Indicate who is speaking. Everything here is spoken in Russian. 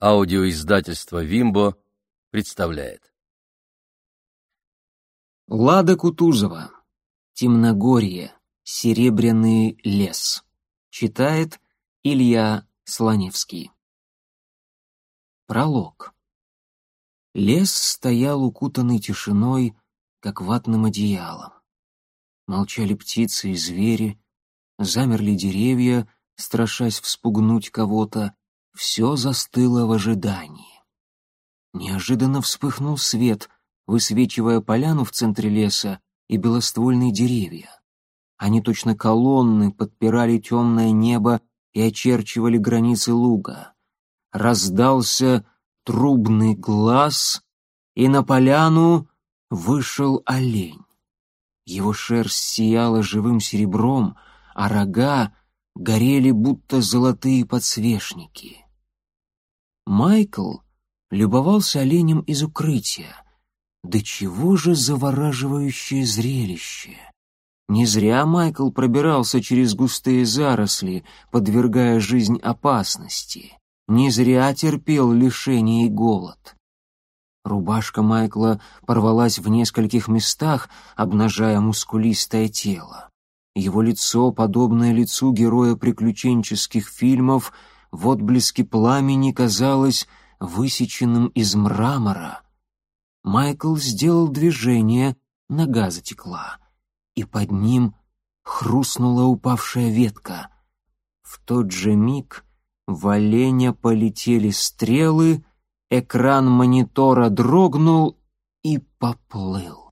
Speaker 1: Аудиоиздательство «Вимбо» представляет.
Speaker 2: Лада Кутузова. Темногорье. Серебряный лес. Читает Илья Слоневский. Пролог. Лес стоял укутанный тишиной, как ватным одеялом. Молчали птицы и звери, замерли деревья, страшась вспугнуть кого-то, все застыло в ожидании. Неожиданно вспыхнул свет, высвечивая поляну в центре леса и белоствольные деревья. Они точно колонны подпирали темное небо и очерчивали границы луга. Раздался трубный глаз, и на поляну вышел олень. Его шерсть сияла живым серебром, а рога горели будто золотые подсвечники. Майкл любовался оленем из укрытия. Да чего же завораживающее зрелище! Не зря Майкл пробирался через густые заросли, подвергая жизнь опасности. Не зря терпел лишение и голод. Рубашка Майкла порвалась в нескольких местах, обнажая мускулистое тело. Его лицо, подобное лицу героя приключенческих фильмов, в отблеске пламени казалось высеченным из мрамора. Майкл сделал движение, нога затекла, и под ним хрустнула упавшая ветка. В тот же миг в оленя полетели стрелы, экран монитора дрогнул и поплыл.